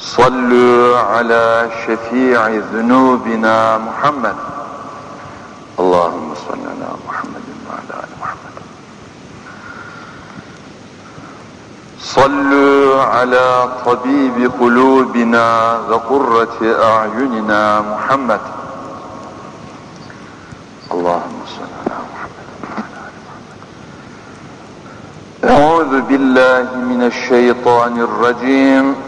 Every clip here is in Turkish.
صلوا على شفيع ذنوبنا محمد. اللهم صل على محمد وعلى آل محمد. صلوا على طبيب قلوبنا وقرة أعيننا محمد. اللهم صل على محمد وعلى آل محمد. أعوذ بالله من الشيطان الرجيم.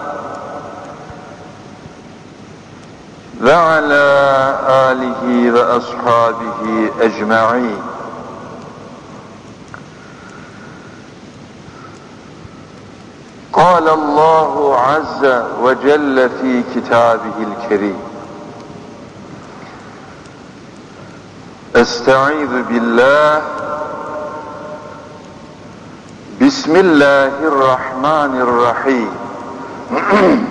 وعلى آله وأصحابه أجمعين. قال الله عز وجل في كتابه الكريم أستعيذ بالله بسم الله الرحمن الرحيم.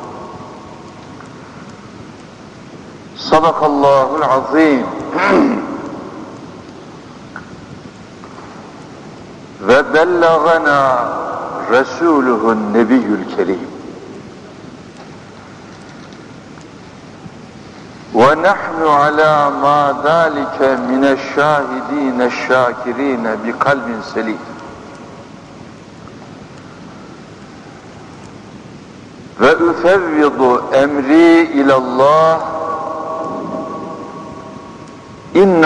صدق الله العظيم. وبلغنا رسوله النبي الكريم. ونحن على ما ذلك من الشاهدين الشاكرين بقلب سليم وأفوض أمري إلى الله إن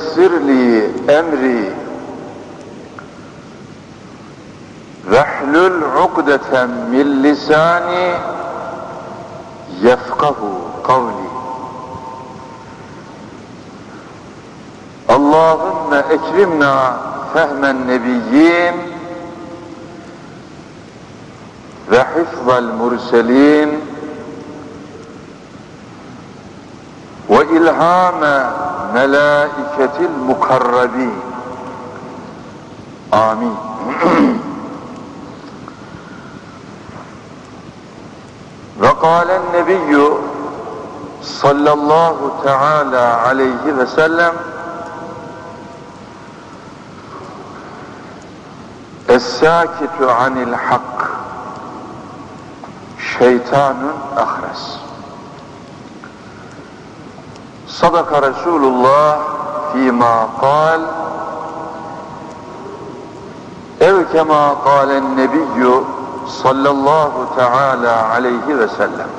ويسر لي أمري. واحلل عقدة من لساني يفقه قولي. اللهم اكرمنا فهم النبيين وحفظ المرسلين وإلهام melaiketil mukarrabi. Amin. Ve kâlen nebiyyü sallallahu teala aleyhi ve sellem Es-sâkitu anil hak şeytanun ahres. Sadaka Resulullah fîmâ kal ev kemâ kâlen nebiyyü sallallahu teâlâ aleyhi ve sellem.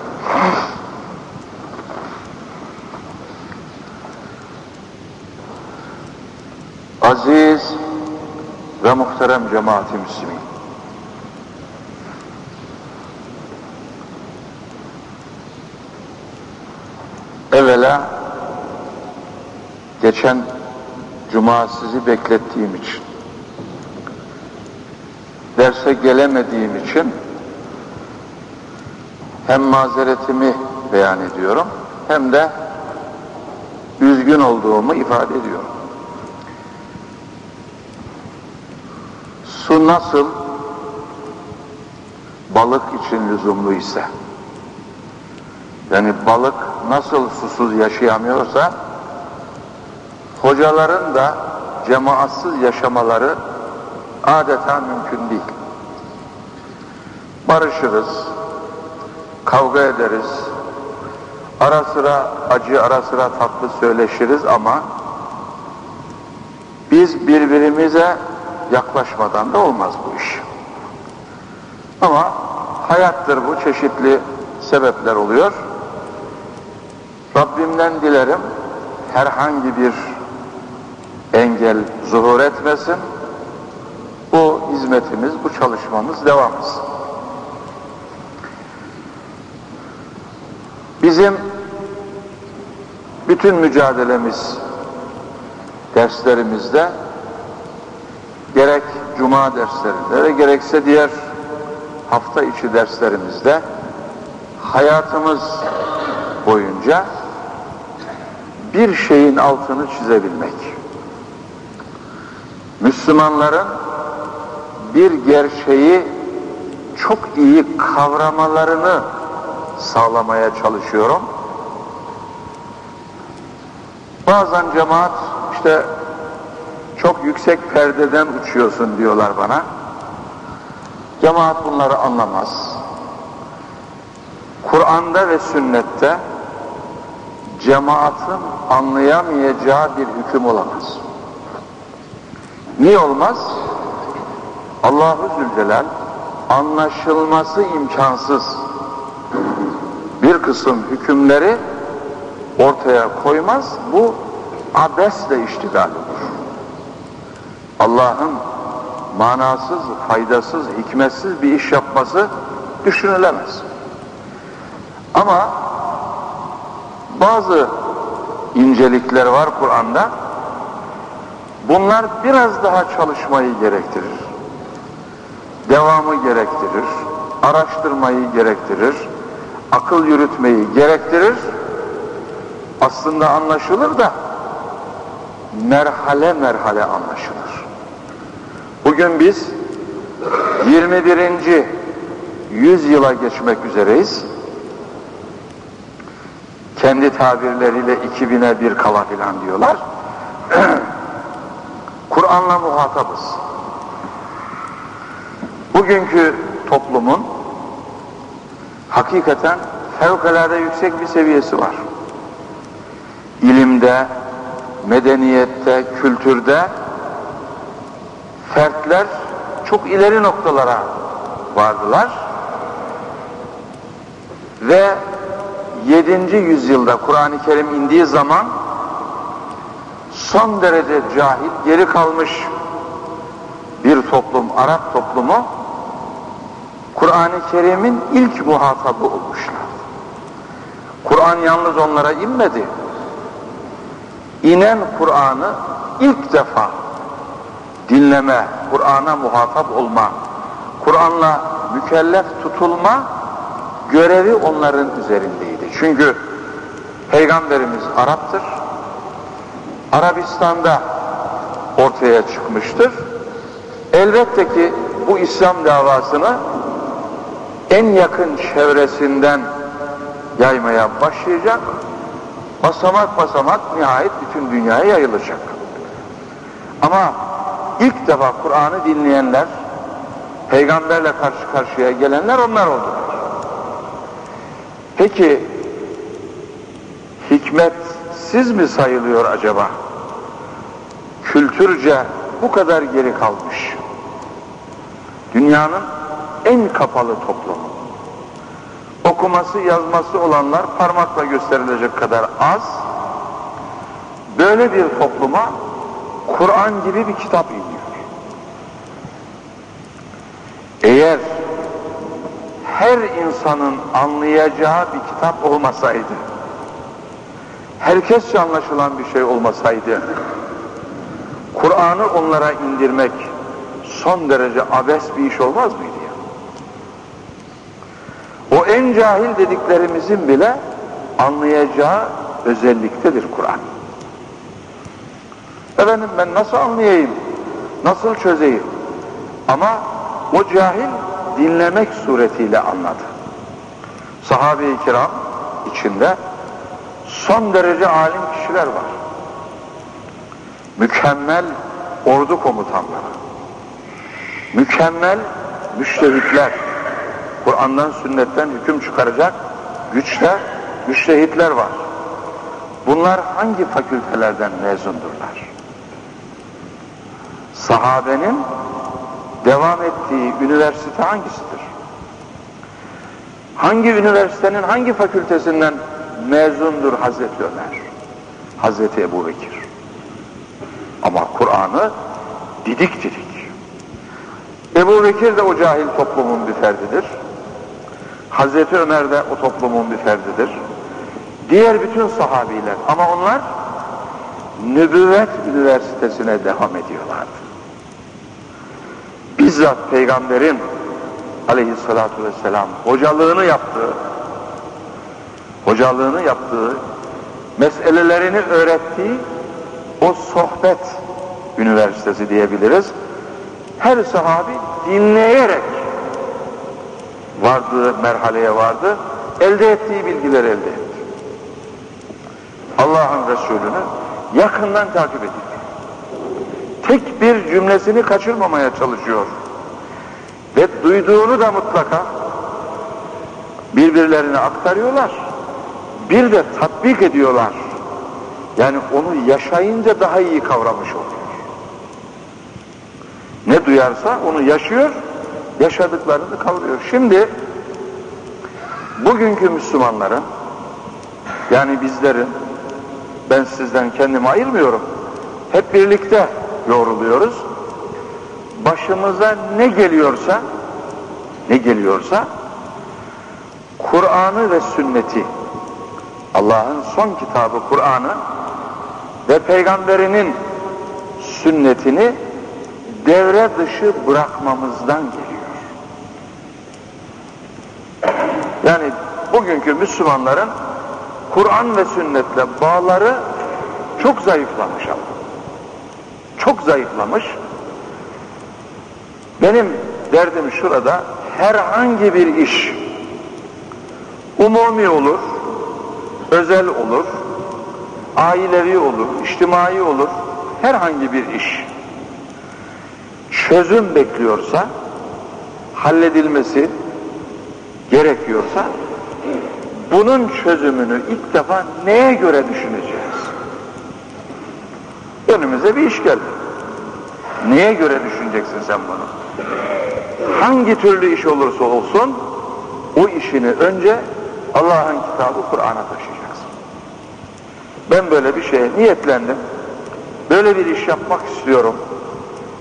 Aziz ve muhterem cemaati. Evvela geçen cuma sizi beklettiğim için derse gelemediğim için hem mazeretimi beyan ediyorum hem de üzgün olduğumu ifade ediyorum. Su nasıl balık için lüzumlu ise Yani balık nasıl susuz yaşayamıyorsa hocaların da cemaatsız yaşamaları adeta mümkün değil. Barışırız, kavga ederiz, ara sıra acı, ara sıra tatlı söyleşiriz ama biz birbirimize yaklaşmadan da olmaz bu iş. Ama hayattır bu, çeşitli sebepler oluyor. Rabbimden dilerim herhangi bir engel zuhur etmesin. Bu hizmetimiz, bu çalışmamız devam etsin. Bizim bütün mücadelemiz derslerimizde gerek cuma derslerinde ve gerekse diğer hafta içi derslerimizde hayatımız boyunca bir şeyin altını çizebilmek. Müslümanların bir gerçeği çok iyi kavramalarını sağlamaya çalışıyorum. Bazen cemaat işte çok yüksek perdeden uçuyorsun diyorlar bana. Cemaat bunları anlamaz. Kur'an'da ve sünnette cemaatin anlayamayacağı bir hüküm olamaz. Niye olmaz? Allahu Zülcelal anlaşılması imkansız bir kısım hükümleri ortaya koymaz. Bu abesle iştigal olur. Allah'ın manasız, faydasız, hikmetsiz bir iş yapması düşünülemez. Ama bazı incelikler var Kur'an'da. Bunlar biraz daha çalışmayı gerektirir. Devamı gerektirir. Araştırmayı gerektirir. Akıl yürütmeyi gerektirir. Aslında anlaşılır da merhale merhale anlaşılır. Bugün biz 21. yüzyıla geçmek üzereyiz. Kendi tabirleriyle 2000'e bir kala filan diyorlar. Kur'an'la muhatabız. Bugünkü toplumun hakikaten fevkalade yüksek bir seviyesi var. İlimde, medeniyette, kültürde fertler çok ileri noktalara vardılar ve 7. yüzyılda Kur'an-ı Kerim indiği zaman son derece cahil, geri kalmış bir toplum, Arap toplumu Kur'an-ı Kerim'in ilk muhatabı olmuşlar. Kur'an yalnız onlara inmedi. İnen Kur'an'ı ilk defa dinleme, Kur'an'a muhatap olma, Kur'an'la mükellef tutulma görevi onların üzerindeydi. Çünkü Peygamberimiz Arap'tır. Arabistan'da ortaya çıkmıştır. Elbette ki bu İslam davasını en yakın çevresinden yaymaya başlayacak. Basamak basamak nihayet bütün dünyaya yayılacak. Ama ilk defa Kur'an'ı dinleyenler, peygamberle karşı karşıya gelenler onlar oldular. Peki hikmetsiz mi sayılıyor acaba? Kültürce bu kadar geri kalmış. Dünyanın en kapalı toplumu. Okuması yazması olanlar parmakla gösterilecek kadar az. Böyle bir topluma Kur'an gibi bir kitap iniyor. Eğer her insanın anlayacağı bir kitap olmasaydı, herkesçe anlaşılan bir şey olmasaydı, Kur'an'ı onlara indirmek son derece abes bir iş olmaz mıydı ya? O en cahil dediklerimizin bile anlayacağı özelliktedir Kur'an. Efendim ben nasıl anlayayım, nasıl çözeyim? Ama o cahil dinlemek suretiyle anladı. Sahabe-i kiram içinde son derece alim kişiler var. Mükemmel ordu komutanları, mükemmel müştehitler, Kur'an'dan sünnetten hüküm çıkaracak güçler, müştehitler var. Bunlar hangi fakültelerden mezundurlar? Sahabenin devam ettiği üniversite hangisidir? Hangi üniversitenin hangi fakültesinden mezundur Hazreti Ömer? Hazreti Ebu Bekir. Ama Kur'an'ı didik didik. Ebu Bekir de o cahil toplumun bir ferdidir. Hazreti Ömer de o toplumun bir ferdidir. Diğer bütün sahabiler ama onlar nübüvvet üniversitesine devam ediyorlardı. Bizzat peygamberin aleyhissalatu vesselam hocalığını yaptığı hocalığını yaptığı meselelerini öğrettiği o sohbet üniversitesi diyebiliriz. Her sahabi dinleyerek vardığı merhaleye vardı. Elde ettiği bilgileri elde etti. Allah'ın Resulü'nü yakından takip ediyor. Tek bir cümlesini kaçırmamaya çalışıyor. Ve duyduğunu da mutlaka birbirlerine aktarıyorlar. Bir de tatbik ediyorlar. Yani onu yaşayınca daha iyi kavramış oluyor. Ne duyarsa onu yaşıyor, yaşadıklarını kavruyor. Şimdi bugünkü Müslümanların yani bizlerin ben sizden kendimi ayırmıyorum. Hep birlikte yoruluyoruz. Başımıza ne geliyorsa ne geliyorsa Kur'an'ı ve sünneti Allah'ın son kitabı Kur'an'ı ve peygamberinin sünnetini devre dışı bırakmamızdan geliyor. Yani bugünkü Müslümanların Kur'an ve sünnetle bağları çok zayıflamış ama. Çok zayıflamış. Benim derdim şurada herhangi bir iş umumi olur, özel olur, ailevi olur, içtimai olur, herhangi bir iş çözüm bekliyorsa, halledilmesi gerekiyorsa, bunun çözümünü ilk defa neye göre düşüneceğiz? Önümüze bir iş geldi. Neye göre düşüneceksin sen bunu? Hangi türlü iş olursa olsun, o işini önce Allah'ın kitabı Kur'an'a taşıyacaksın. Ben böyle bir şeye niyetlendim. Böyle bir iş yapmak istiyorum.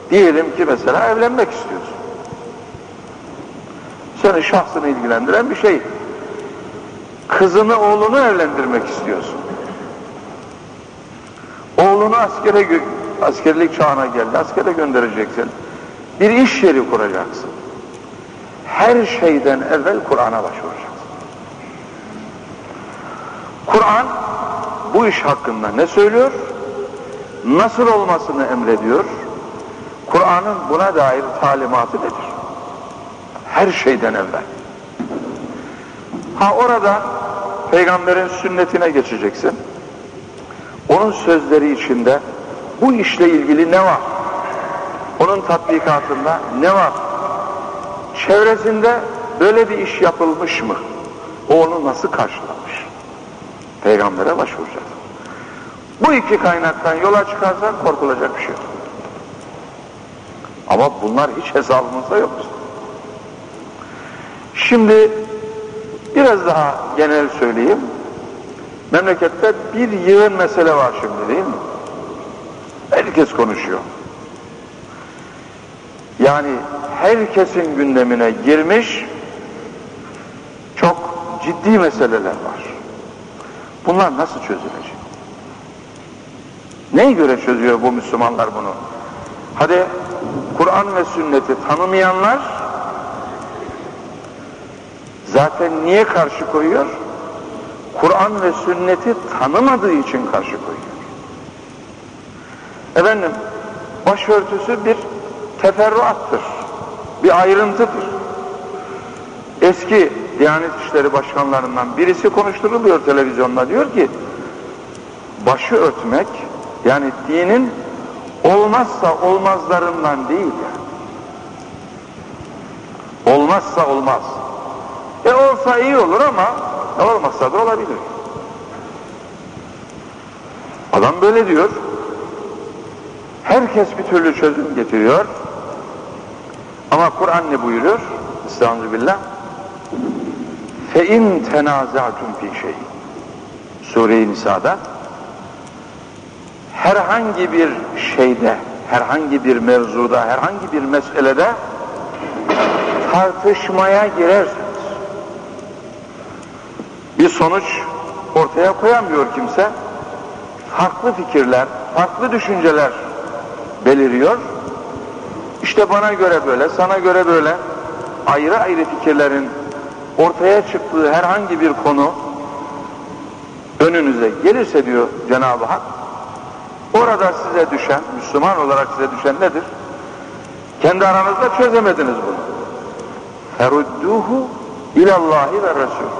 Diyelim ki mesela evlenmek istiyorsun. Seni şahsını ilgilendiren bir şey. Kızını oğlunu evlendirmek istiyorsun. Oğlunu askere askerlik çağına geldi. Askere göndereceksin. Bir iş yeri kuracaksın. Her şeyden evvel Kur'an'a başvuracaksın. Kur'an bu iş hakkında ne söylüyor? Nasıl olmasını emrediyor? Kur'an'ın buna dair talimatı nedir? Her şeyden evvel. Ha orada peygamberin sünnetine geçeceksin. Onun sözleri içinde bu işle ilgili ne var? Onun tatbikatında ne var? Çevresinde böyle bir iş yapılmış mı? O onu nasıl karşılamış? Peygambere başvuracağız. Bu iki kaynaktan yola çıkarsan korkulacak bir şey yok. Ama bunlar hiç hesabımızda yok. Şimdi biraz daha genel söyleyeyim. Memlekette bir yığın mesele var şimdi değil mi? Herkes konuşuyor. Yani herkesin gündemine girmiş çok ciddi meseleler var. Bunlar nasıl çözülecek? Neye göre çözüyor bu Müslümanlar bunu? Hadi Kur'an ve sünneti tanımayanlar zaten niye karşı koyuyor? Kur'an ve sünneti tanımadığı için karşı koyuyor. Efendim, başörtüsü bir teferruattır, bir ayrıntıdır. Eski Diyanet İşleri Başkanlarından birisi konuşturuluyor televizyonda diyor ki başı örtmek yani dinin olmazsa olmazlarından değil yani. Olmazsa olmaz. E olsa iyi olur ama olmazsa da olabilir. Adam böyle diyor. Herkes bir türlü çözüm getiriyor. Ama Kur'an ne buyuruyor? Estağfirullah. Fe in tenazatum fi şey. Sure-i Nisa'da herhangi bir şeyde, herhangi bir mevzuda, herhangi bir meselede tartışmaya girerseniz bir sonuç ortaya koyamıyor kimse. Farklı fikirler, farklı düşünceler beliriyor. İşte bana göre böyle, sana göre böyle ayrı ayrı fikirlerin ortaya çıktığı herhangi bir konu önünüze gelirse diyor Cenab-ı Hak orada size düşen, Müslüman olarak size düşen nedir? Kendi aranızda çözemediniz bunu. Ferudduhu ilallahi ve Resul.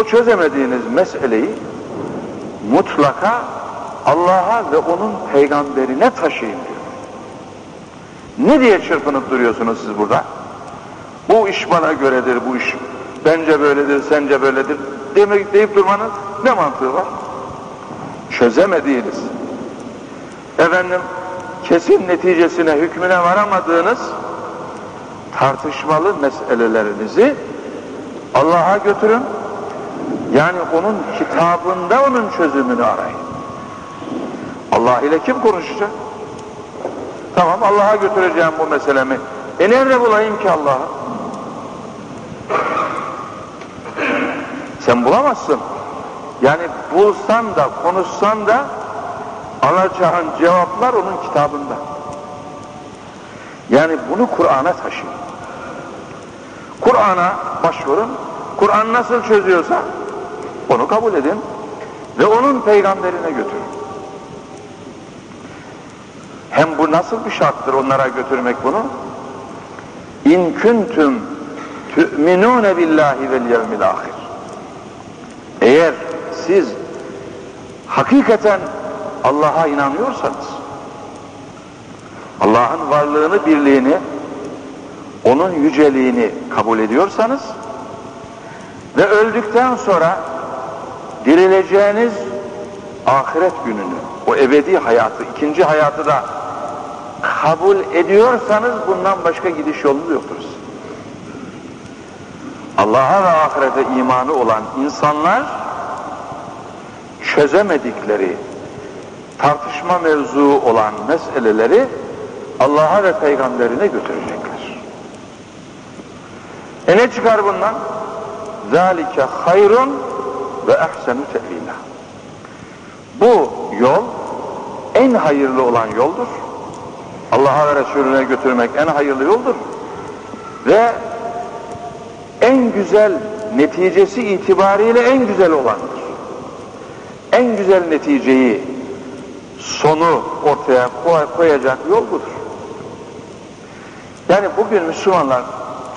O çözemediğiniz meseleyi mutlaka Allah'a ve onun peygamberine taşıyın diyor. Ne diye çırpınıp duruyorsunuz siz burada? Bu iş bana göredir, bu iş bence böyledir, sence böyledir demek deyip durmanın ne mantığı var? Çözemediğiniz, efendim kesin neticesine, hükmüne varamadığınız tartışmalı meselelerinizi Allah'a götürün. Yani onun kitabında onun çözümünü arayın. Allah ile kim konuşacak? Tamam Allah'a götüreceğim bu meselemi. E nerede bulayım ki Allah'ı? Sen bulamazsın. Yani bulsan da konuşsan da alacağın cevaplar onun kitabında. Yani bunu Kur'an'a taşıyın. Kur'an'a başvurun. Kur'an nasıl çözüyorsa onu kabul edin ve onun peygamberine götürün. Hem bu nasıl bir şarttır onlara götürmek bunu? İn kuntum tu'minune billahi vel yevmil. Eğer siz hakikaten Allah'a inanıyorsanız, Allah'ın varlığını, birliğini, onun yüceliğini kabul ediyorsanız ve öldükten sonra dirileceğiniz ahiret gününü, o ebedi hayatı, ikinci hayatı da kabul ediyorsanız bundan başka gidiş yolu yoktur. Allah'a ve ahirete imanı olan insanlar çözemedikleri tartışma mevzuu olan meseleleri Allah'a ve peygamberine götürecekler. E ne çıkar bundan? ذَٰلِكَ hayrun ve ehsenu te'vila. Bu yol en hayırlı olan yoldur. Allah'a ve Resulüne götürmek en hayırlı yoldur. Ve en güzel neticesi itibariyle en güzel olandır. En güzel neticeyi sonu ortaya koyacak yol budur. Yani bugün Müslümanlar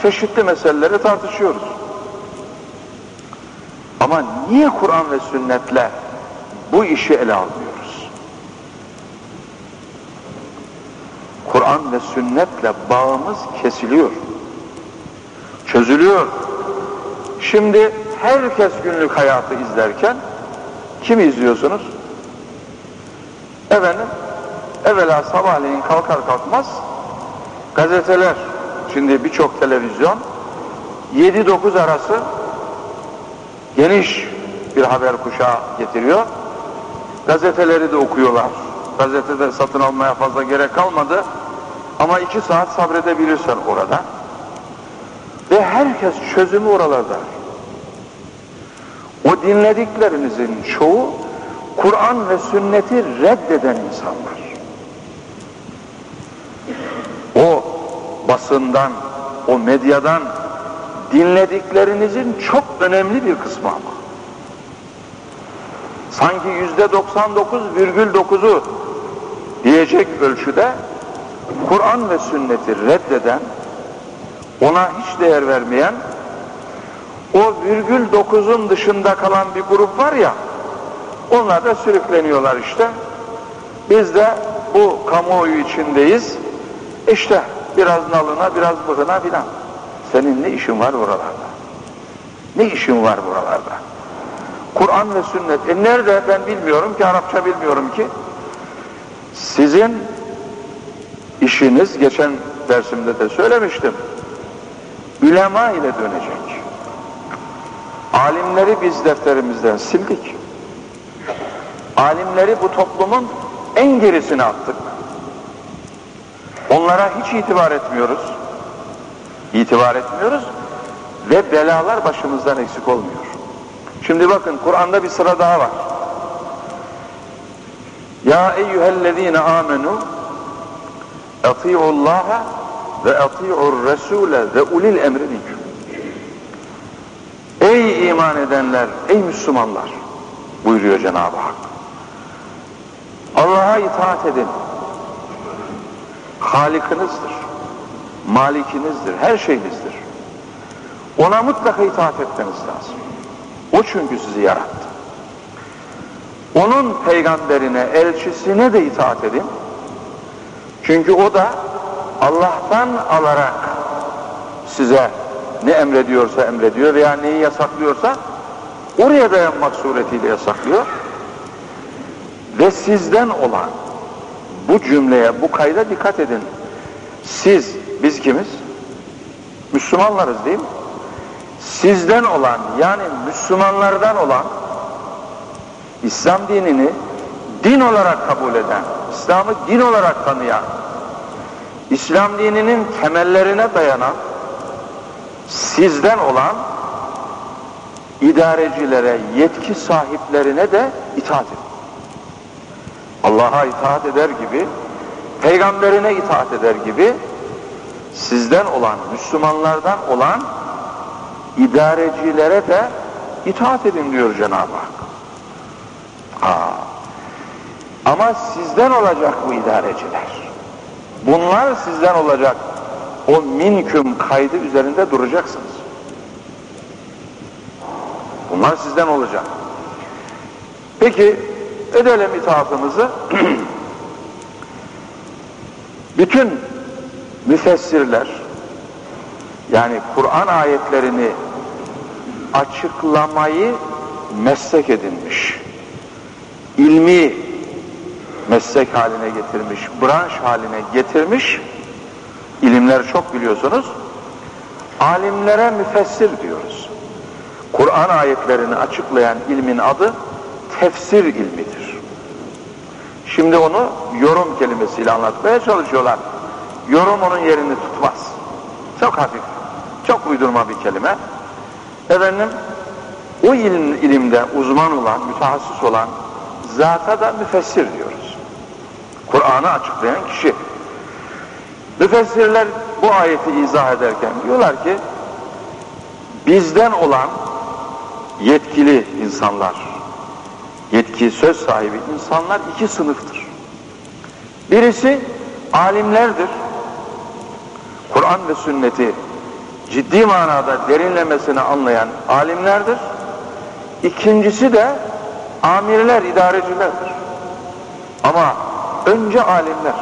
çeşitli meseleleri tartışıyoruz. Ama niye Kur'an ve sünnetle bu işi ele almıyoruz? Kur'an ve sünnetle bağımız kesiliyor. Çözülüyor. Şimdi herkes günlük hayatı izlerken kimi izliyorsunuz? Efendim, evvela sabahleyin kalkar kalkmaz gazeteler, şimdi birçok televizyon 7-9 arası geniş bir haber kuşağı getiriyor. Gazeteleri de okuyorlar. Gazetede satın almaya fazla gerek kalmadı. Ama iki saat sabredebilirsen orada. Herkes çözümü oralarda. O dinlediklerinizin çoğu Kur'an ve sünneti reddeden insanlar. O basından, o medyadan dinlediklerinizin çok önemli bir kısmı ama. Sanki yüzde 99,9'u diyecek ölçüde Kur'an ve sünneti reddeden, ona hiç değer vermeyen, virgül dokuzun dışında kalan bir grup var ya, onlar da sürükleniyorlar işte. Biz de bu kamuoyu içindeyiz. İşte biraz nalına, biraz bıgına filan. Senin ne işin var buralarda? Ne işin var buralarda? Kur'an ve sünnet. E nerede ben bilmiyorum ki, Arapça bilmiyorum ki. Sizin işiniz, geçen dersimde de söylemiştim, ülema ile dönecek. Alimleri biz defterimizden sildik. Alimleri bu toplumun en gerisine attık. Onlara hiç itibar etmiyoruz. İtibar etmiyoruz ve belalar başımızdan eksik olmuyor. Şimdi bakın Kur'an'da bir sıra daha var. Ya eyyühellezine amenu ati'ullaha ve ati'ur resule ve ulil emri minkum. Ey iman edenler, ey Müslümanlar buyuruyor Cenab-ı Hak. Allah'a itaat edin. Halikinizdir. Malikinizdir. Her şeyinizdir. Ona mutlaka itaat etmeniz lazım. O çünkü sizi yarattı. Onun peygamberine, elçisine de itaat edin. Çünkü o da Allah'tan alarak size ne emrediyorsa emrediyor veya neyi yasaklıyorsa oraya dayanmak suretiyle yasaklıyor. Ve sizden olan bu cümleye, bu kayda dikkat edin. Siz, biz kimiz? Müslümanlarız değil mi? Sizden olan yani Müslümanlardan olan İslam dinini din olarak kabul eden, İslam'ı din olarak tanıyan, İslam dininin temellerine dayanan sizden olan idarecilere, yetki sahiplerine de itaat edin. Allah'a itaat eder gibi, peygamberine itaat eder gibi sizden olan, Müslümanlardan olan idarecilere de itaat edin diyor Cenab-ı Hak. Ha. Ama sizden olacak bu idareciler. Bunlar sizden olacak. O minküm kaydı üzerinde duracaksınız. Bunlar sizden olacak. Peki edelim itaatımızı. Bütün müfessirler yani Kur'an ayetlerini açıklamayı meslek edinmiş. ilmi meslek haline getirmiş, branş haline getirmiş. ilimler çok biliyorsunuz. Alimlere müfessir diyoruz. Kur'an ayetlerini açıklayan ilmin adı tefsir ilmidir. Şimdi onu yorum kelimesiyle anlatmaya çalışıyorlar. Yorum onun yerini tutmaz. Çok hafif, çok uydurma bir kelime. Efendim, o ilim, ilimde uzman olan, mütehassıs olan zata da müfessir diyoruz. Kur'an'ı açıklayan kişi. Müfessirler bu ayeti izah ederken diyorlar ki, bizden olan yetkili insanlar, yetki söz sahibi insanlar iki sınıftır. Birisi alimlerdir. Kur'an ve sünneti ciddi manada derinlemesine anlayan alimlerdir. İkincisi de amirler, idarecilerdir. Ama önce alimler.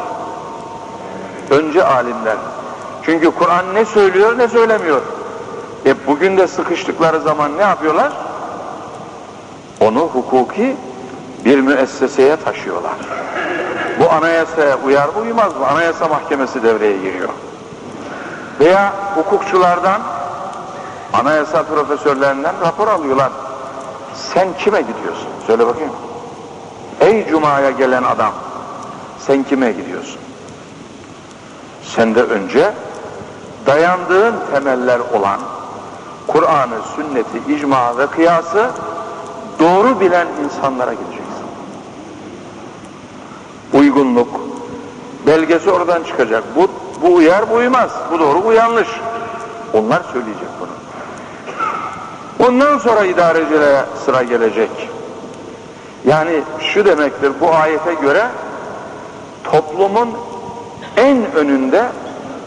Önce alimler. Çünkü Kur'an ne söylüyor ne söylemiyor. E bugün de sıkıştıkları zaman ne yapıyorlar? Onu hukuki bir müesseseye taşıyorlar. Bu anayasaya uyar mı uymaz mı? Anayasa mahkemesi devreye giriyor. Veya hukukçulardan, anayasa profesörlerinden rapor alıyorlar. Sen kime gidiyorsun? Söyle bakayım. Ey Cuma'ya gelen adam, sen kime gidiyorsun? Sen de önce dayandığın temeller olan Kur'an'ı, sünneti, icma ve kıyası doğru bilen insanlara gideceksin. Uygunluk, belgesi oradan çıkacak. Bu, bu uyar, bu uymaz. Bu doğru, bu yanlış. Onlar söyleyecek bunu. Ondan sonra idarecilere sıra gelecek. Yani şu demektir, bu ayete göre toplumun en önünde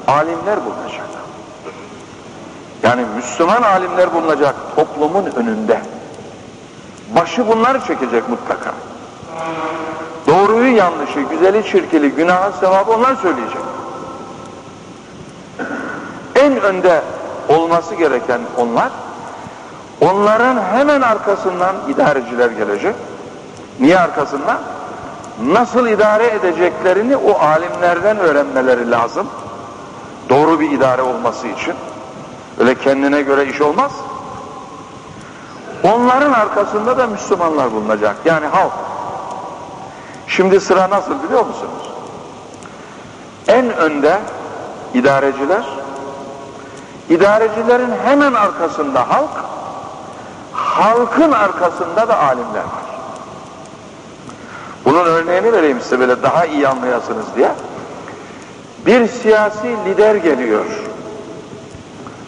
alimler bulunacak. Yani Müslüman alimler bulunacak toplumun önünde. Başı bunlar çekecek mutlaka. Doğruyu yanlışı, güzeli çirkili, günahı sevabı onlar söyleyecek. En önde olması gereken onlar, onların hemen arkasından idareciler gelecek. Niye arkasından? Nasıl idare edeceklerini o alimlerden öğrenmeleri lazım. Doğru bir idare olması için. Öyle kendine göre iş olmaz. Onların arkasında da Müslümanlar bulunacak. Yani halk. Şimdi sıra nasıl biliyor musunuz? En önde idareciler, idarecilerin hemen arkasında halk, halkın arkasında da alimler var. Bunun örneğini vereyim size böyle daha iyi anlayasınız diye. Bir siyasi lider geliyor.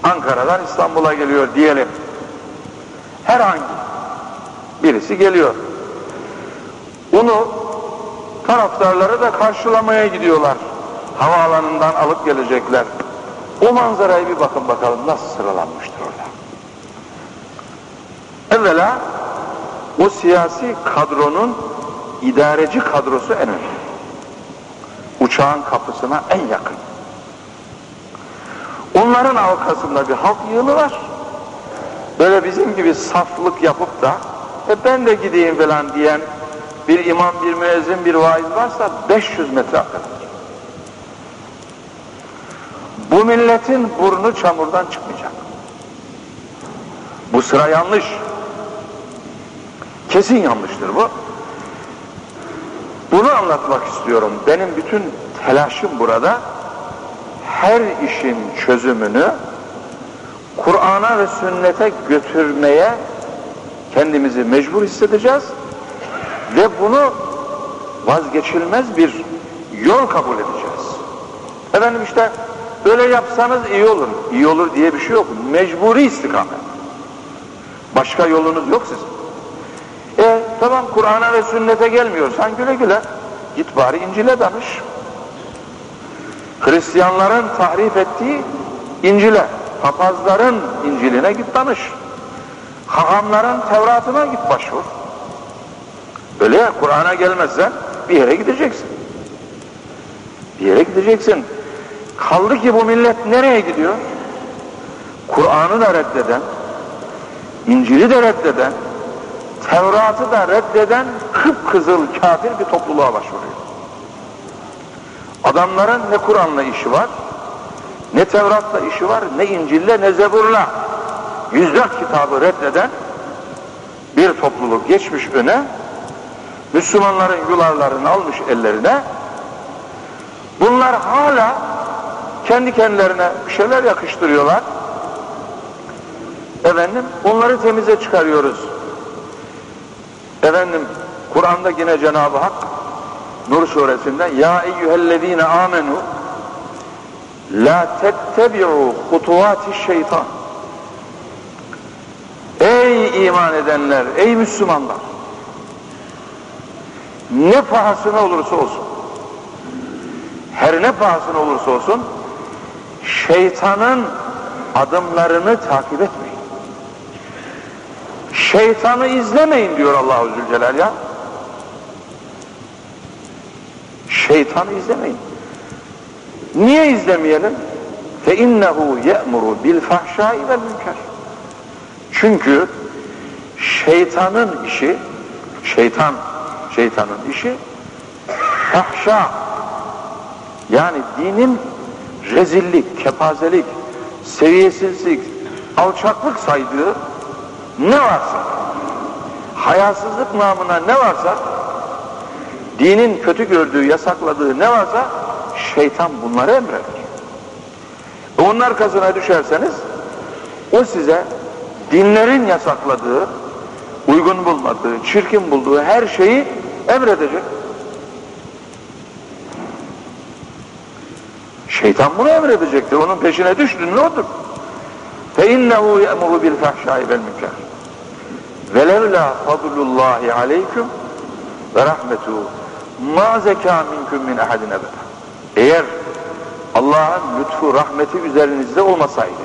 Ankara'dan İstanbul'a geliyor diyelim. Herhangi birisi geliyor. Bunu taraftarları da karşılamaya gidiyorlar. Havaalanından alıp gelecekler. O manzarayı bir bakın bakalım nasıl sıralanmıştır orada. Evvela o siyasi kadronun idareci kadrosu en önemli. Uçağın kapısına en yakın. Onların arkasında bir halk yığını var. Böyle bizim gibi saflık yapıp da e ben de gideyim falan diyen bir imam, bir müezzin, bir vaiz varsa 500 metre arkadadır. Bu milletin burnu çamurdan çıkmayacak. Bu sıra yanlış. Kesin yanlıştır bu. Bunu anlatmak istiyorum. Benim bütün telaşım burada her işin çözümünü Kur'an'a ve sünnete götürmeye kendimizi mecbur hissedeceğiz ve bunu vazgeçilmez bir yol kabul edeceğiz. Efendim işte böyle yapsanız iyi olur. İyi olur diye bir şey yok. Mecburi istikamet. Başka yolunuz yok sizin. Tamam Kur'an'a ve sünnete gelmiyorsan güle güle git bari İncil'e danış. Hristiyanların tahrif ettiği İncil'e, papazların İncil'ine git danış. Hahamların Tevrat'ına git başvur. Öyle ya Kur'an'a gelmezsen bir yere gideceksin. Bir yere gideceksin. Kaldı ki bu millet nereye gidiyor? Kur'an'ı da reddeden, İncil'i de reddeden, Tevrat'ı da reddeden kıpkızıl kafir bir topluluğa başvuruyor. Adamların ne Kur'an'la işi var, ne Tevrat'la işi var, ne İncil'le ne Zebur'la. Yüzler kitabı reddeden bir topluluk geçmiş öne, Müslümanların yularlarını almış ellerine, bunlar hala kendi kendilerine bir şeyler yakıştırıyorlar. Efendim, onları temize çıkarıyoruz. Efendim, Kur'an'da yine Cenab-ı Hak Nur suresinde Ya eyyühellezine amenu La tettebi'u hutuvati şeytan Ey iman edenler, ey Müslümanlar ne pahasına olursa olsun her ne pahasına olursa olsun şeytanın adımlarını takip etmeyin. Şeytanı izlemeyin diyor Allahu Zülcelal ya. Şeytanı izlemeyin. Niye izlemeyelim? Fe innehu ye'muru bil fahşai vel münker. Çünkü şeytanın işi, şeytan, şeytanın işi fahşa, yani dinin rezillik, kepazelik, seviyesizlik, alçaklık saydığı ne varsa, hayasızlık namına ne varsa, dinin kötü gördüğü, yasakladığı ne varsa şeytan bunları emreder. Onun arkasına düşerseniz o size dinlerin yasakladığı, uygun bulmadığı, çirkin bulduğu her şeyi emredecek. Şeytan bunu emredecektir. Onun peşine düştün ne odur? فَاِنَّهُ يَأْمُرُ بِالْفَحْشَاءِ وَالْمُنْكَرِ velevla fadlullahi aleyküm ve rahmetu ma zeka minküm min ahadin ebeda eğer Allah'ın lütfu rahmeti üzerinizde olmasaydı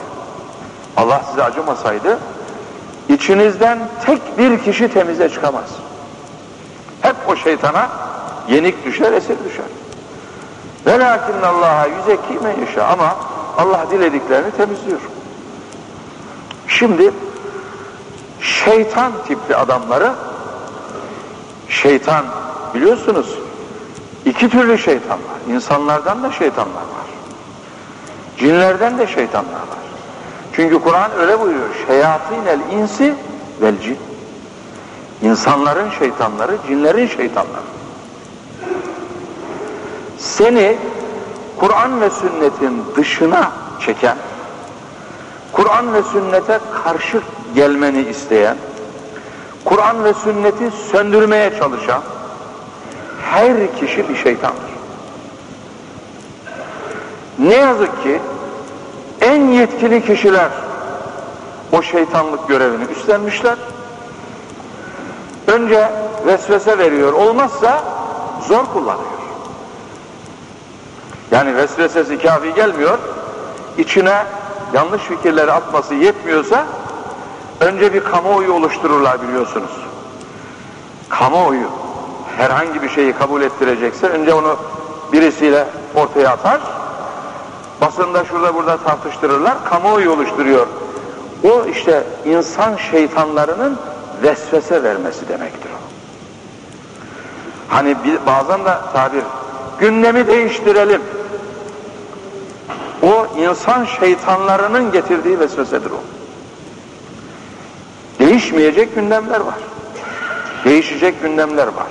Allah size acımasaydı içinizden tek bir kişi temize çıkamaz. Hep o şeytana yenik düşer esir düşer. Velakin Allah'a yüzeki men yaşa ama Allah dilediklerini temizliyor. Şimdi bu şeytan tipli adamları şeytan biliyorsunuz iki türlü şeytan var. İnsanlardan da şeytanlar var. Cinlerden de şeytanlar var. Çünkü Kur'an öyle buyuruyor. Şeyatin el insi vel cin. İnsanların şeytanları, cinlerin şeytanları. Seni Kur'an ve sünnetin dışına çeken, Kur'an ve sünnete karşı gelmeni isteyen, Kur'an ve sünneti söndürmeye çalışan her kişi bir şeytandır. Ne yazık ki en yetkili kişiler o şeytanlık görevini üstlenmişler. Önce vesvese veriyor, olmazsa zor kullanıyor. Yani vesvesesi kafi gelmiyor, içine yanlış fikirleri atması yetmiyorsa önce bir kamuoyu oluştururlar biliyorsunuz. Kamuoyu herhangi bir şeyi kabul ettirecekse önce onu birisiyle ortaya atar, basında şurada burada tartıştırırlar, kamuoyu oluşturuyor. O işte insan şeytanlarının vesvese vermesi demektir o. Hani bazen de tabir, gündemi değiştirelim. İnsan şeytanlarının getirdiği vesvesedir o. Değişmeyecek gündemler var. Değişecek gündemler var.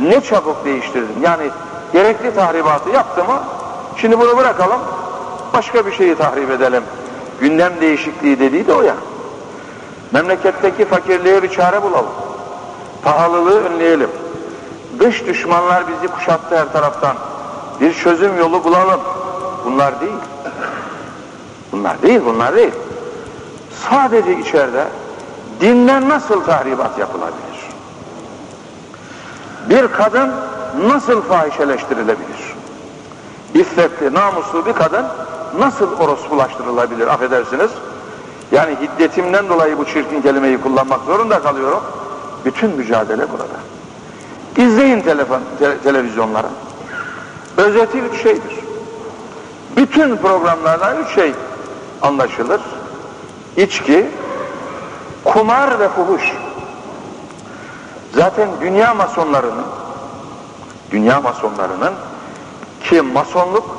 Ne çabuk değiştirdim. Yani gerekli tahribatı yaptı mı şimdi bunu bırakalım başka bir şeyi tahrip edelim. Gündem değişikliği dediği de o ya. Memleketteki fakirliğe bir çare bulalım. Pahalılığı önleyelim. Dış düşmanlar bizi kuşattı her taraftan. Bir çözüm yolu bulalım. Bunlar değil. Bunlar değil, bunlar değil. Sadece içeride dinden nasıl tahribat yapılabilir? Bir kadın nasıl fahişeleştirilebilir? İffetli, namuslu bir kadın nasıl orospulaştırılabilir affedersiniz? Yani hiddetimden dolayı bu çirkin kelimeyi kullanmak zorunda kalıyorum. Bütün mücadele burada. İzleyin telefon, te televizyonları. Özeti üç şeydir. Bütün programlardan üç şey anlaşılır. İçki, kumar ve fuhuş. Zaten dünya masonlarının dünya masonlarının ki masonluk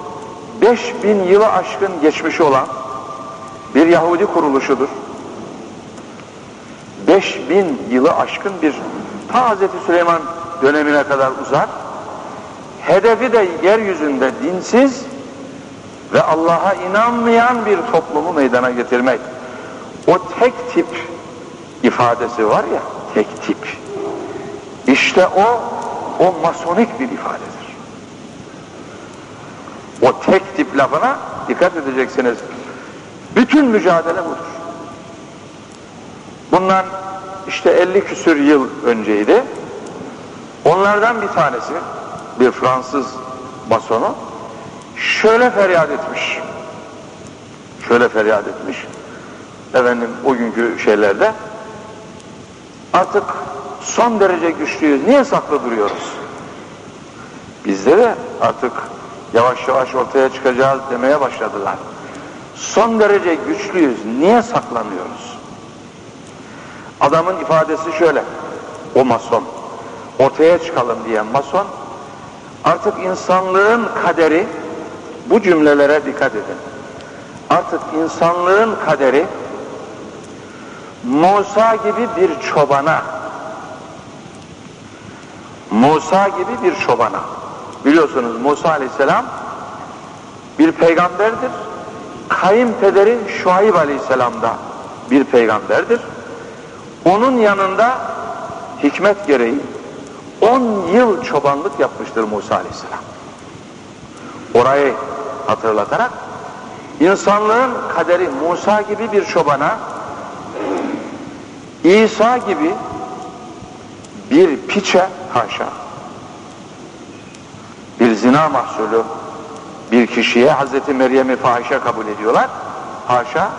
5000 yılı aşkın geçmişi olan bir Yahudi kuruluşudur. 5000 yılı aşkın bir ta Hz. Süleyman dönemine kadar uzar. Hedefi de yeryüzünde dinsiz ve Allah'a inanmayan bir toplumu meydana getirmek. O tek tip ifadesi var ya, tek tip. İşte o, o masonik bir ifadedir. O tek tip lafına dikkat edeceksiniz. Bütün mücadele budur. Bundan işte 50 küsür yıl önceydi. Onlardan bir tanesi, bir Fransız masonu, şöyle feryat etmiş. Şöyle feryat etmiş. Efendim o günkü şeylerde artık son derece güçlüyüz. Niye saklı duruyoruz? Bizde de artık yavaş yavaş ortaya çıkacağız demeye başladılar. Son derece güçlüyüz. Niye saklanıyoruz? Adamın ifadesi şöyle. O mason. Ortaya çıkalım diyen mason. Artık insanlığın kaderi bu cümlelere dikkat edin. Artık insanlığın kaderi Musa gibi bir çobana Musa gibi bir çobana. Biliyorsunuz Musa aleyhisselam bir peygamberdir. Kayınpederi Şuayb aleyhisselam da bir peygamberdir. Onun yanında hikmet gereği 10 yıl çobanlık yapmıştır Musa aleyhisselam. Orayı hatırlatarak insanlığın kaderi Musa gibi bir çobana İsa gibi bir piçe haşa bir zina mahsulü bir kişiye Hazreti Meryem'i fahişe kabul ediyorlar haşa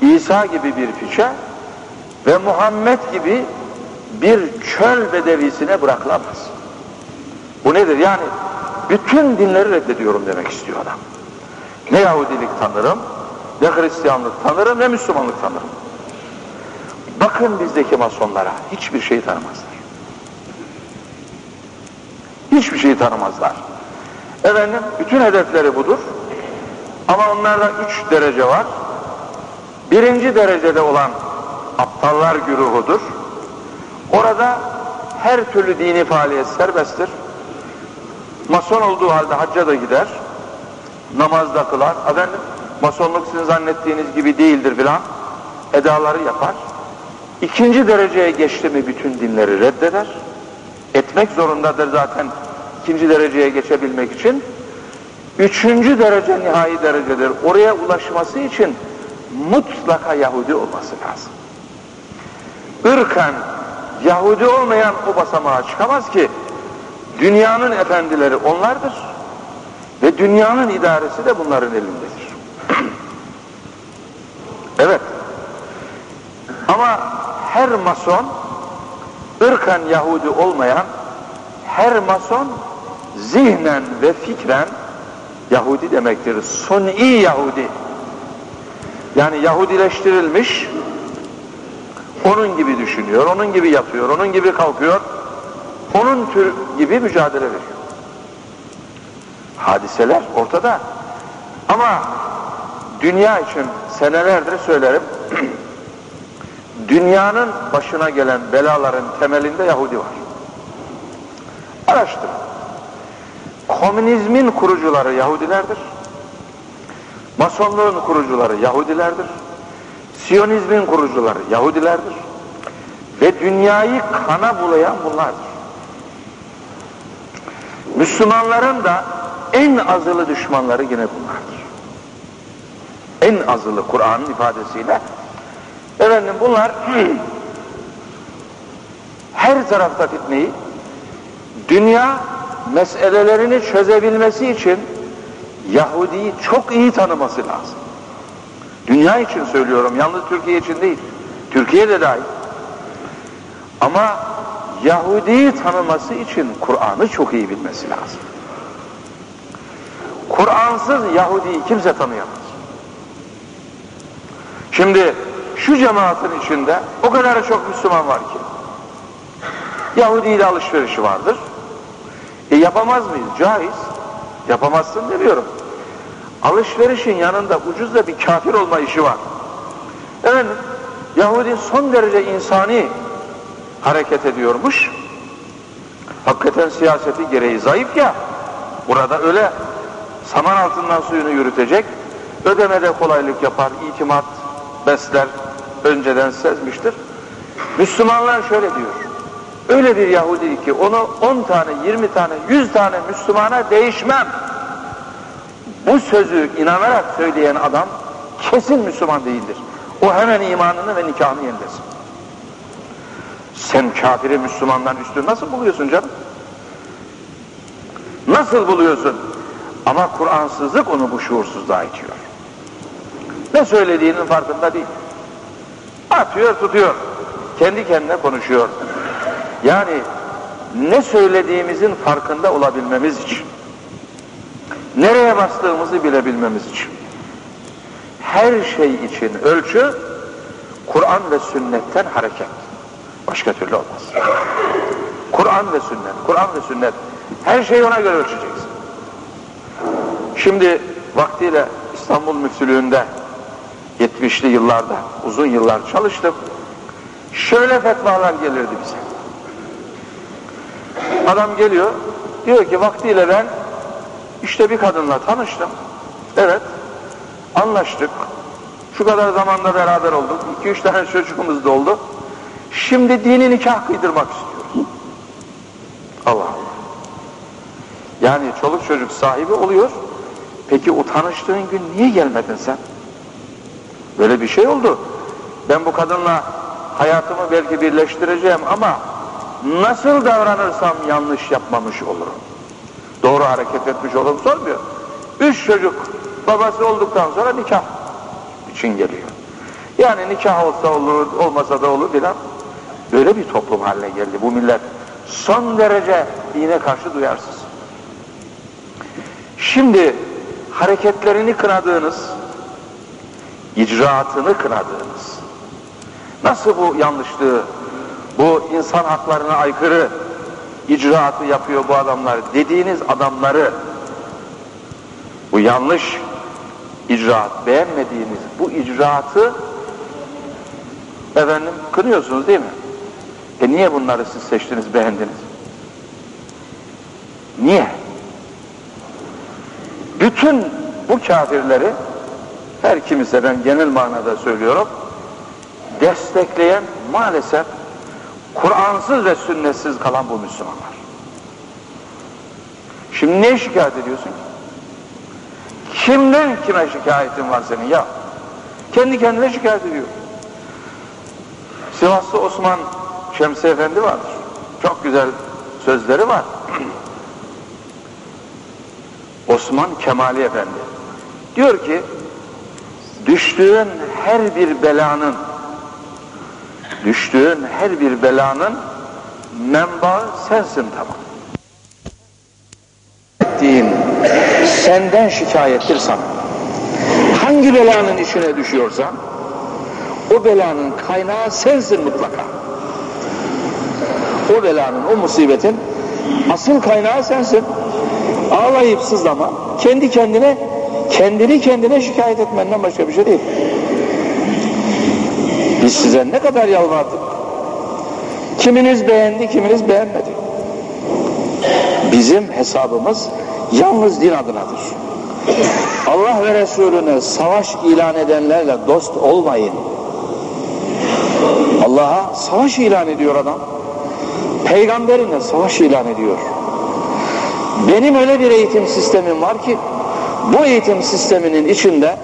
İsa gibi bir fişe ve Muhammed gibi bir çöl bedevisine bırakılamaz. Bu nedir? Yani bütün dinleri reddediyorum demek istiyor adam. Ne Yahudilik tanırım, ne Hristiyanlık tanırım, ne Müslümanlık tanırım. Bakın bizdeki masonlara hiçbir şey tanımazlar. Hiçbir şey tanımazlar. Efendim bütün hedefleri budur. Ama onlarda üç derece var. Birinci derecede olan aptallar güruhudur. Orada her türlü dini faaliyet serbesttir. Mason olduğu halde hacca da gider. Namaz da kılar. Efendim masonluk sizin zannettiğiniz gibi değildir filan. Edaları yapar. İkinci dereceye geçti mi bütün dinleri reddeder. Etmek zorundadır zaten ikinci dereceye geçebilmek için. Üçüncü derece nihai derecedir. Oraya ulaşması için mutlaka Yahudi olması lazım. Irken Yahudi olmayan o basamağa çıkamaz ki dünyanın efendileri onlardır ve dünyanın idaresi de bunların elindedir. evet. Ama her mason ırken Yahudi olmayan her mason zihnen ve fikren Yahudi demektir. Suni Yahudi. Yani Yahudileştirilmiş onun gibi düşünüyor, onun gibi yapıyor, onun gibi kalkıyor, onun tür gibi mücadele veriyor. Hadiseler ortada. Ama dünya için senelerdir söylerim, dünyanın başına gelen belaların temelinde Yahudi var. Araştırın. Komünizmin kurucuları Yahudilerdir. Masonluğun kurucuları Yahudilerdir. Siyonizmin kurucuları Yahudilerdir. Ve dünyayı kana bulayan bunlardır. Müslümanların da en azılı düşmanları yine bunlardır. En azılı Kur'an'ın ifadesiyle. Efendim bunlar her tarafta fitneyi dünya meselelerini çözebilmesi için Yahudi'yi çok iyi tanıması lazım. Dünya için söylüyorum, yalnız Türkiye için değil. Türkiye de dahil. Ama Yahudi'yi tanıması için Kur'an'ı çok iyi bilmesi lazım. Kur'ansız Yahudi'yi kimse tanıyamaz. Şimdi şu cemaatin içinde o kadar çok Müslüman var ki Yahudi ile alışverişi vardır. E yapamaz mıyız? Caiz. Yapamazsın demiyorum. Alışverişin yanında ucuz da bir kafir olma işi var. Efendim, Yahudi son derece insani hareket ediyormuş. Hakikaten siyaseti gereği zayıf ya. Burada öyle saman altından suyunu yürütecek, ödemede kolaylık yapar, itimat besler, önceden sezmiştir. Müslümanlar şöyle diyor, öyle bir Yahudi ki onu 10 tane, 20 tane, 100 tane Müslümana değişmem. Bu sözü inanarak söyleyen adam kesin Müslüman değildir. O hemen imanını ve nikahını yenilesin. Sen kafiri Müslümandan üstün nasıl buluyorsun canım? Nasıl buluyorsun? Ama Kur'ansızlık onu bu şuursuzluğa itiyor. Ne söylediğinin farkında değil. Atıyor tutuyor. Kendi kendine konuşuyor. Yani ne söylediğimizin farkında olabilmemiz için, nereye bastığımızı bilebilmemiz için, her şey için ölçü, Kur'an ve sünnetten hareket. Başka türlü olmaz. Kur'an ve sünnet, Kur'an ve sünnet. Her şeyi ona göre ölçeceksin. Şimdi vaktiyle İstanbul Müftülüğü'nde 70'li yıllarda uzun yıllar çalıştım. Şöyle fetvalar gelirdi bize. Adam geliyor, diyor ki vaktiyle ben işte bir kadınla tanıştım. Evet, anlaştık. Şu kadar zamanda beraber olduk. iki üç tane çocuğumuz da oldu. Şimdi dini nikah kıydırmak istiyoruz. Allah Allah. Yani çoluk çocuk sahibi oluyor. Peki o tanıştığın gün niye gelmedin sen? Böyle bir şey oldu. Ben bu kadınla hayatımı belki birleştireceğim ama nasıl davranırsam yanlış yapmamış olurum. Doğru hareket etmiş olurum sormuyor. Üç çocuk babası olduktan sonra nikah için geliyor. Yani nikah olsa olur, olmasa da olur filan. Böyle bir toplum haline geldi bu millet. Son derece dine karşı duyarsız. Şimdi hareketlerini kınadığınız, icraatını kınadığınız, nasıl bu yanlışlığı, bu insan haklarına aykırı icraatı yapıyor bu adamlar dediğiniz adamları, bu yanlış icraat, beğenmediğiniz bu icraatı efendim kınıyorsunuz değil mi? E niye bunları siz seçtiniz, beğendiniz? Niye? Bütün bu kafirleri her kimse ben genel manada söylüyorum destekleyen maalesef Kur'ansız ve sünnetsiz kalan bu Müslümanlar. Şimdi ne şikayet ediyorsun ki? Kimden kime şikayetin var senin ya? Kendi kendine şikayet ediyor. Sivaslı Osman Şemsi Efendi vardır. Çok güzel sözleri var. Osman Kemali Efendi. Diyor ki düştüğün her bir belanın düştüğün her bir belanın menbaı sensin tamam. Ettiğin senden şikayettir sana. Hangi belanın içine düşüyorsan o belanın kaynağı sensin mutlaka. O belanın, o musibetin asıl kaynağı sensin. Ağlayıp sızlama, kendi kendine, kendini kendine şikayet etmenden başka bir şey değil. Biz size ne kadar yalvardık. Kiminiz beğendi, kiminiz beğenmedi. Bizim hesabımız yalnız din adınadır. Allah ve Resulüne savaş ilan edenlerle dost olmayın. Allah'a savaş ilan ediyor adam. Peygamberine savaş ilan ediyor. Benim öyle bir eğitim sistemim var ki bu eğitim sisteminin içinde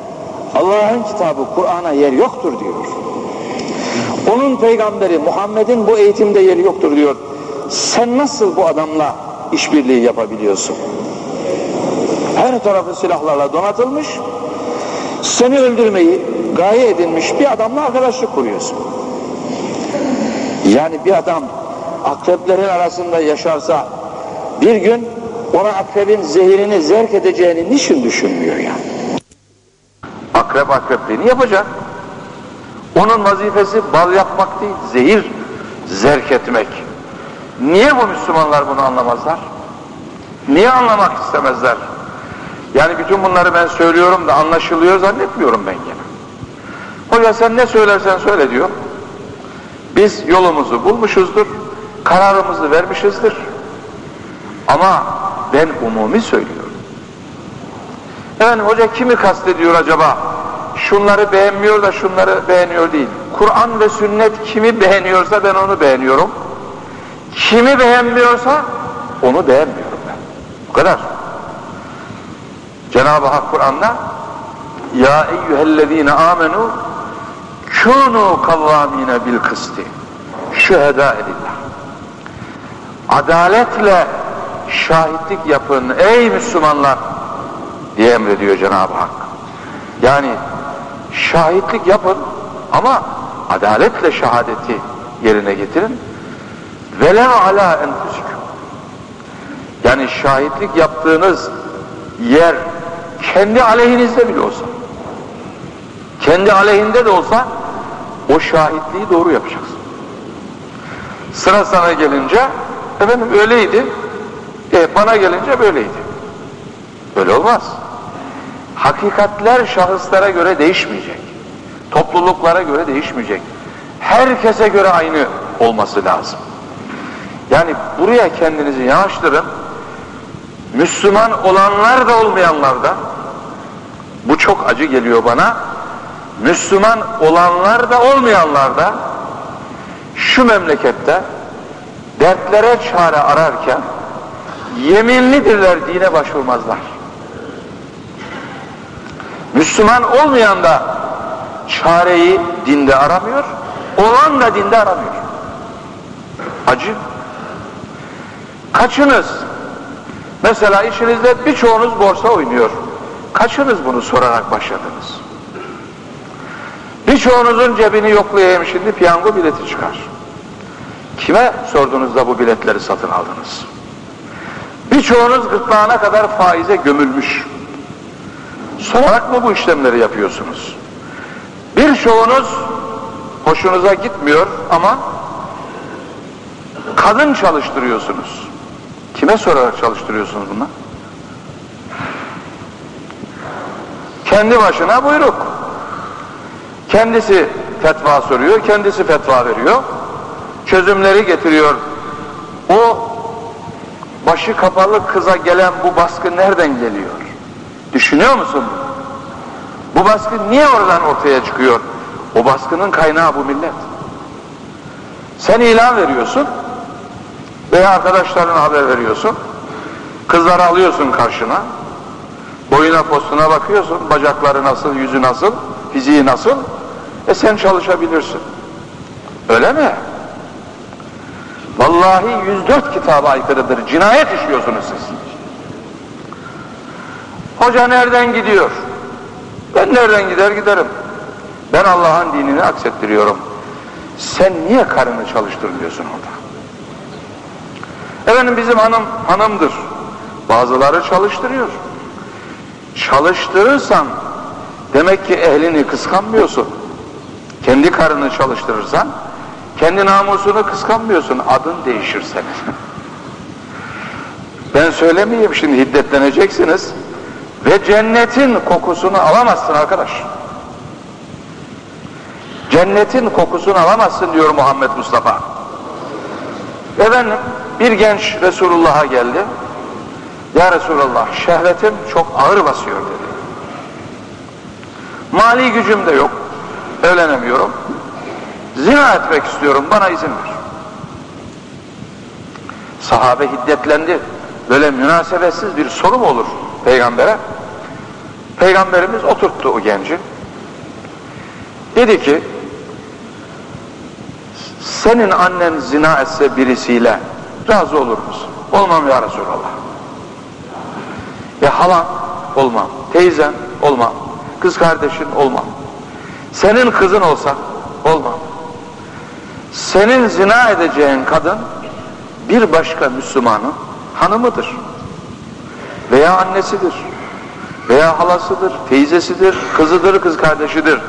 Allah'ın kitabı Kur'an'a yer yoktur diyor. Onun peygamberi Muhammed'in bu eğitimde yeri yoktur diyor. Sen nasıl bu adamla işbirliği yapabiliyorsun? Her tarafı silahlarla donatılmış, seni öldürmeyi gaye edinmiş bir adamla arkadaşlık kuruyorsun. Yani bir adam akreplerin arasında yaşarsa bir gün ona akrebin zehirini zerk edeceğini niçin düşünmüyor yani? Akrep akrepliğini yapacak. Onun vazifesi bal yapmak değil, zehir zerk etmek. Niye bu Müslümanlar bunu anlamazlar? Niye anlamak istemezler? Yani bütün bunları ben söylüyorum da anlaşılıyor zannetmiyorum ben gene. Hoca sen ne söylersen söyle diyor. Biz yolumuzu bulmuşuzdur, kararımızı vermişizdir. Ama ben umumi söylüyorum. Efendim hoca kimi kastediyor acaba? Şunları beğenmiyor da şunları beğeniyor değil. Kur'an ve sünnet kimi beğeniyorsa ben onu beğeniyorum. Kimi beğenmiyorsa onu beğenmiyorum ben. Bu kadar. Cenab-ı Hak Kur'an'da Ya eyyühellezine amenu kûnû kavvâmine bil kısti şühedâ edillah adaletle şahitlik yapın ey Müslümanlar diye emrediyor Cenab-ı Hak. Yani şahitlik yapın ama adaletle şehadeti yerine getirin. Velev ala enfusikum. Yani şahitlik yaptığınız yer kendi aleyhinizde bile olsa kendi aleyhinde de olsa o şahitliği doğru yapacaksın. Sıra sana gelince efendim öyleydi e, bana gelince böyleydi. Öyle olmaz. Hakikatler şahıslara göre değişmeyecek. Topluluklara göre değişmeyecek. Herkese göre aynı olması lazım. Yani buraya kendinizi yanaştırın. Müslüman olanlar da olmayanlar da bu çok acı geliyor bana. Müslüman olanlar da olmayanlar da şu memlekette dertlere çare ararken yeminlidirler dine başvurmazlar. Müslüman olmayan da çareyi dinde aramıyor, olan da dinde aramıyor. Acı. Kaçınız? Mesela işinizde birçoğunuz borsa oynuyor. Kaçınız bunu sorarak başladınız? Birçoğunuzun cebini yoklayayım şimdi piyango bileti çıkar. Kime sordunuz da bu biletleri satın aldınız? Birçoğunuz gırtlağına kadar faize gömülmüş. Sorarak mı bu işlemleri yapıyorsunuz? Birçoğunuz hoşunuza gitmiyor ama kadın çalıştırıyorsunuz. Kime sorarak çalıştırıyorsunuz bunu? Kendi başına buyruk. Kendisi fetva soruyor, kendisi fetva veriyor. Çözümleri getiriyor. O başı kapalı kıza gelen bu baskı nereden geliyor? Düşünüyor musun? Bu baskı niye oradan ortaya çıkıyor? O baskının kaynağı bu millet. Sen ilan veriyorsun veya arkadaşlarına haber veriyorsun. Kızları alıyorsun karşına. Boyuna postuna bakıyorsun. Bacakları nasıl, yüzü nasıl, fiziği nasıl. E sen çalışabilirsin. Öyle mi? Vallahi 104 kitaba aykırıdır. Cinayet işliyorsunuz siz. Hoca nereden gidiyor? Ben nereden gider giderim. Ben Allah'ın dinini aksettiriyorum. Sen niye karını çalıştırmıyorsun orada? Efendim bizim hanım hanımdır. Bazıları çalıştırıyor. Çalıştırırsan demek ki ehlini kıskanmıyorsun. Kendi karını çalıştırırsan kendi namusunu kıskanmıyorsun. Adın değişir senin. Ben söylemeyeyim şimdi hiddetleneceksiniz. Ve cennetin kokusunu alamazsın arkadaş. Cennetin kokusunu alamazsın diyor Muhammed Mustafa. Efendim bir genç Resulullah'a geldi. Ya Resulallah şehvetim çok ağır basıyor dedi. Mali gücüm de yok. Evlenemiyorum. Zina etmek istiyorum bana izin ver. Sahabe hiddetlendi. Böyle münasebetsiz bir soru mu olur peygambere? Peygamberimiz oturttu o genci. Dedi ki senin annen zina etse birisiyle razı olur musun? Olmam ya Resulallah. Ya halan olmam, teyzen olmam, kız kardeşin olmam. Senin kızın olsa olmam. Senin zina edeceğin kadın bir başka Müslümanın hanımıdır. Veya annesidir. Veya halasıdır, teyzesidir, kızıdır, kız kardeşidir.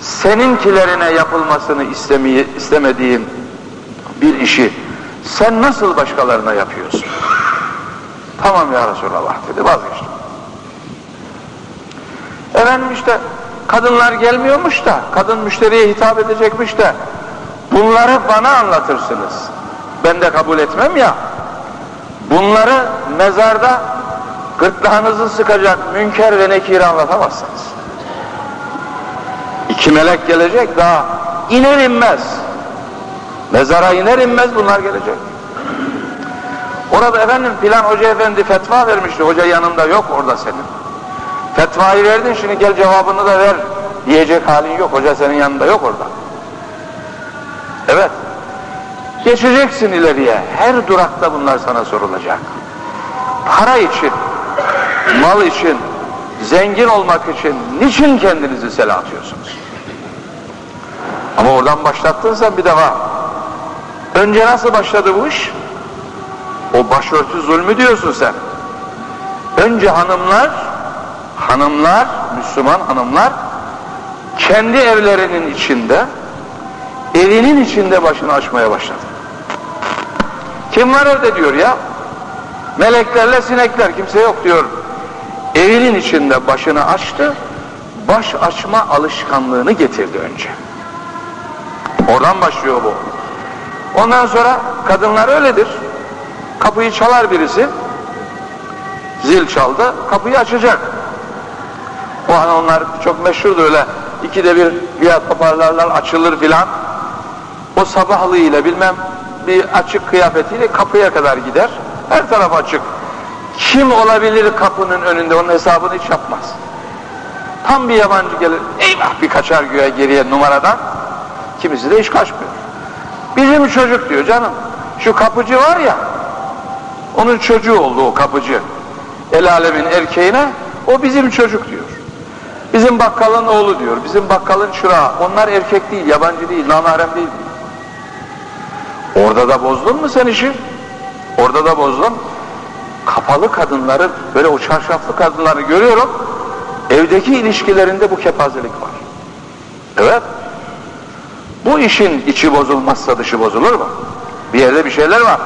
Seninkilerine yapılmasını istemeye, istemediğin bir işi sen nasıl başkalarına yapıyorsun? Tamam ya Resulallah dedi vazgeçtim. Efendim işte kadınlar gelmiyormuş da kadın müşteriye hitap edecekmiş de bunları bana anlatırsınız. Ben de kabul etmem ya. Bunları mezarda gırtlağınızı sıkacak münker ve nekiri anlatamazsınız. İki melek gelecek daha iner inmez. Mezara iner inmez bunlar gelecek. Orada efendim filan hoca efendi fetva vermişti. Hoca yanında yok orada senin. Fetvayı verdin şimdi gel cevabını da ver diyecek halin yok. Hoca senin yanında yok orada. Evet. Geçeceksin ileriye. Her durakta bunlar sana sorulacak. Para için, mal için, zengin olmak için niçin kendinizi sele atıyorsunuz? Ama oradan başlattın sen bir defa. Önce nasıl başladı bu iş? O başörtü zulmü diyorsun sen. Önce hanımlar, hanımlar, Müslüman hanımlar kendi evlerinin içinde, evinin içinde başını açmaya başladı. Kim var evde diyor ya? Meleklerle sinekler kimse yok diyor. Evinin içinde başını açtı, baş açma alışkanlığını getirdi önce. Oradan başlıyor bu. Ondan sonra kadınlar öyledir. Kapıyı çalar birisi. Zil çaldı, kapıyı açacak. O an onlar çok meşhurdu öyle. İkide bir biat toparlarlar, açılır filan. O sabahlığıyla bilmem bir açık kıyafetiyle kapıya kadar gider. Her taraf açık. Kim olabilir kapının önünde onun hesabını hiç yapmaz. Tam bir yabancı gelir. Eyvah bir kaçar güya geriye numaradan. Kimisi de hiç kaçmıyor. Bizim çocuk diyor canım. Şu kapıcı var ya onun çocuğu oldu o kapıcı. El alemin erkeğine o bizim çocuk diyor. Bizim bakkalın oğlu diyor, bizim bakkalın şura. Onlar erkek değil, yabancı değil, namahrem değil. Orada da bozdun mu sen işi? Orada da bozdun. Kapalı kadınları, böyle o çarşaflı kadınları görüyorum. Evdeki ilişkilerinde bu kepazelik var. Evet. Bu işin içi bozulmazsa dışı bozulur mu? Bir yerde bir şeyler var.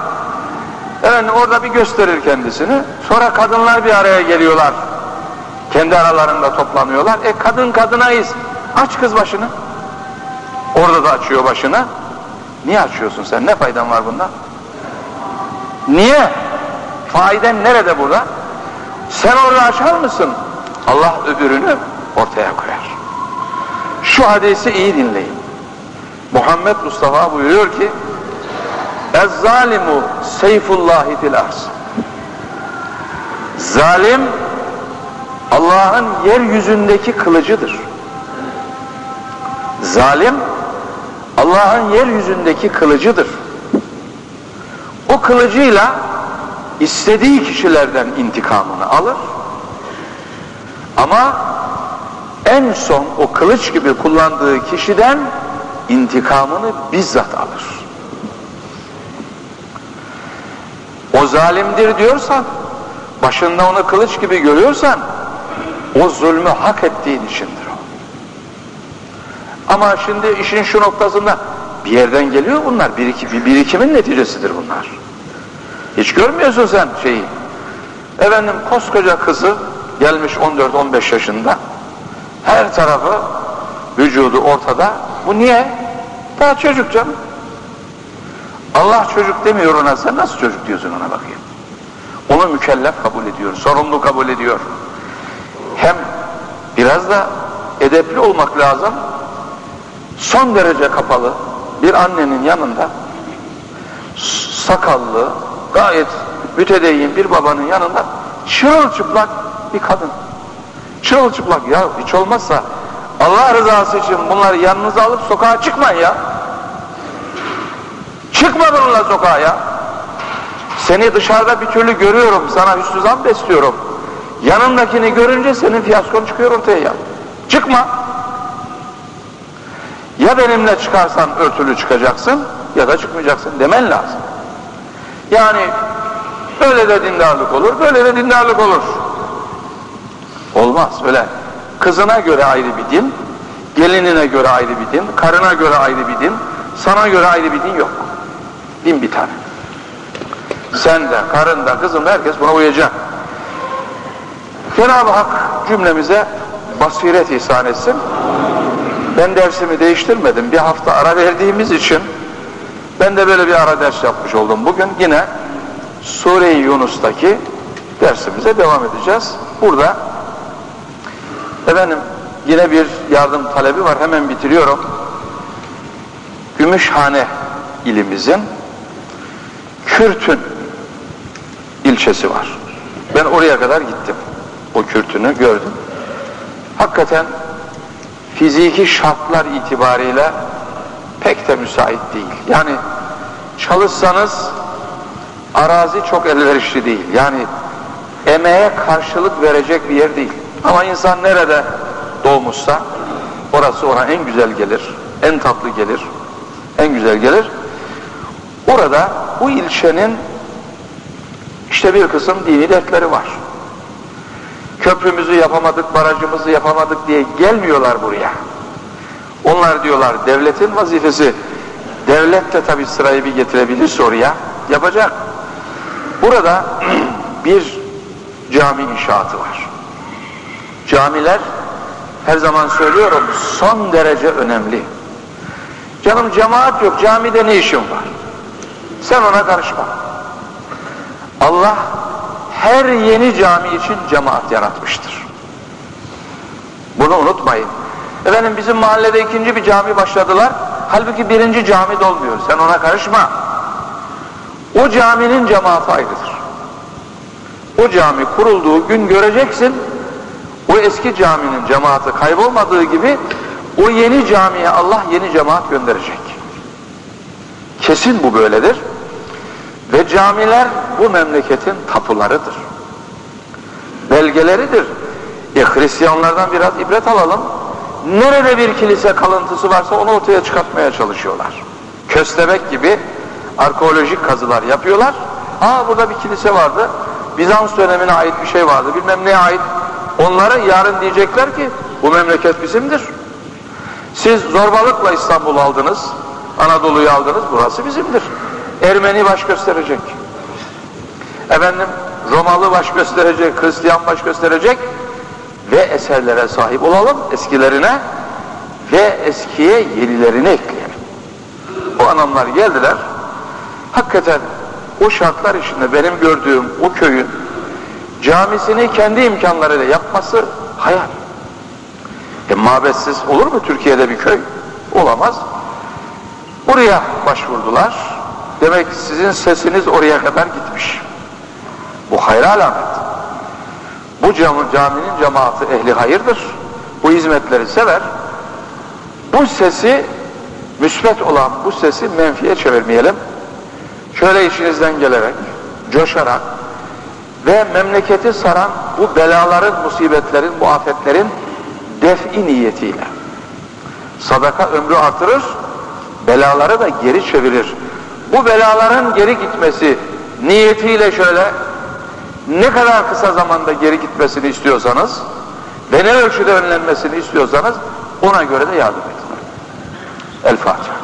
Evet orada bir gösterir kendisini. Sonra kadınlar bir araya geliyorlar. Kendi aralarında toplanıyorlar. E kadın kadınayız. Aç kız başını. Orada da açıyor başını. Niye açıyorsun sen? Ne faydan var bunda? Niye? Faiden nerede burada? Sen orada açar mısın? Allah öbürünü ortaya koyar. Şu hadisi iyi dinleyin. Muhammed Mustafa buyuruyor ki Ez-zalimu seyfullahi fil arz. Zalim Allah'ın yeryüzündeki kılıcıdır. Zalim Allah'ın yeryüzündeki kılıcıdır. O kılıcıyla istediği kişilerden intikamını alır. Ama en son o kılıç gibi kullandığı kişiden intikamını bizzat alır. O zalimdir diyorsan, başında onu kılıç gibi görüyorsan, o zulmü hak ettiğin içindir. Ama şimdi işin şu noktasında bir yerden geliyor bunlar, birikim, bir birikimin neticesidir bunlar. Hiç görmüyorsun sen şeyi. Efendim koskoca kızı gelmiş 14-15 yaşında, her tarafı, vücudu ortada. Bu niye? Daha çocuk canım. Allah çocuk demiyor ona, sen nasıl çocuk diyorsun ona bakayım. Onu mükellef kabul ediyor, sorumlu kabul ediyor. Hem biraz da edepli olmak lazım. Son derece kapalı bir annenin yanında sakallı, gayet mütedeyyin bir babanın yanında çırılçıplak bir kadın. Çırılçıplak ya hiç olmazsa Allah rızası için bunları yanınıza alıp sokağa çıkmayın ya. Çıkma bununla sokağa ya. Seni dışarıda bir türlü görüyorum, sana hüsnü zan besliyorum. Yanındakini görünce senin fiyaskon çıkıyor ortaya ya. Çıkma. Ya benimle çıkarsan örtülü çıkacaksın ya da çıkmayacaksın demen lazım. Yani böyle de dindarlık olur, böyle de dindarlık olur. Olmaz öyle. Kızına göre ayrı bir din, gelinine göre ayrı bir din, karına göre ayrı bir din, sana göre ayrı bir din yok. Din bir tane. Sen de, karın da, kızın da herkes buna uyacak. Cenab-ı Hak cümlemize basiret ihsan etsin. Ben dersimi değiştirmedim. Bir hafta ara verdiğimiz için ben de böyle bir ara ders yapmış oldum. Bugün yine Sure-i Yunus'taki dersimize devam edeceğiz. Burada efendim yine bir yardım talebi var. Hemen bitiriyorum. Gümüşhane ilimizin Kürtün ilçesi var. Ben oraya kadar gittim. O Kürtünü gördüm. Hakikaten fiziki şartlar itibariyle pek de müsait değil. Yani çalışsanız arazi çok elverişli değil. Yani emeğe karşılık verecek bir yer değil. Ama insan nerede doğmuşsa orası ona en güzel gelir, en tatlı gelir, en güzel gelir. Orada bu ilçenin işte bir kısım dini dertleri var. Köprümüzü yapamadık, barajımızı yapamadık diye gelmiyorlar buraya. Onlar diyorlar devletin vazifesi. Devlet de tabi sırayı bir getirebilir oraya. Yapacak. Burada bir cami inşaatı var. Camiler her zaman söylüyorum son derece önemli. Canım cemaat yok camide ne işin var? Sen ona karışma. Allah her yeni cami için cemaat yaratmıştır. Bunu unutmayın. Efendim bizim mahallede ikinci bir cami başladılar. Halbuki birinci cami dolmuyor. Sen ona karışma. O caminin cemaati ayrıdır. O cami kurulduğu gün göreceksin. O eski caminin cemaati kaybolmadığı gibi o yeni camiye Allah yeni cemaat gönderecek. Kesin bu böyledir. Ve camiler bu memleketin tapularıdır. Belgeleridir. E Hristiyanlardan biraz ibret alalım. Nerede bir kilise kalıntısı varsa onu ortaya çıkartmaya çalışıyorlar. Köstebek gibi arkeolojik kazılar yapıyorlar. Aa burada bir kilise vardı. Bizans dönemine ait bir şey vardı. Bilmem neye ait. Onlara yarın diyecekler ki bu memleket bizimdir. Siz zorbalıkla İstanbul'u aldınız. Anadolu'yu aldınız. Burası bizimdir. Ermeni baş gösterecek. Efendim Romalı baş gösterecek, Hristiyan baş gösterecek ve eserlere sahip olalım eskilerine ve eskiye yenilerini ekleyelim. O anamlar geldiler. Hakikaten o şartlar içinde benim gördüğüm o köyün camisini kendi imkanlarıyla yapması hayal. E mabetsiz olur mu Türkiye'de bir köy? Olamaz. Oraya başvurdular. Demek sizin sesiniz oraya kadar gitmiş. Bu hayır alamet. Bu cam caminin cemaati ehli hayırdır. Bu hizmetleri sever. Bu sesi müsbet olan bu sesi menfiye çevirmeyelim. Şöyle işinizden gelerek, coşarak ve memleketi saran bu belaların, musibetlerin, bu afetlerin defi niyetiyle. Sadaka ömrü artırır, belaları da geri çevirir. Bu belaların geri gitmesi niyetiyle şöyle ne kadar kısa zamanda geri gitmesini istiyorsanız ve ne ölçüde önlenmesini istiyorsanız ona göre de yardım edin. El Fatiha.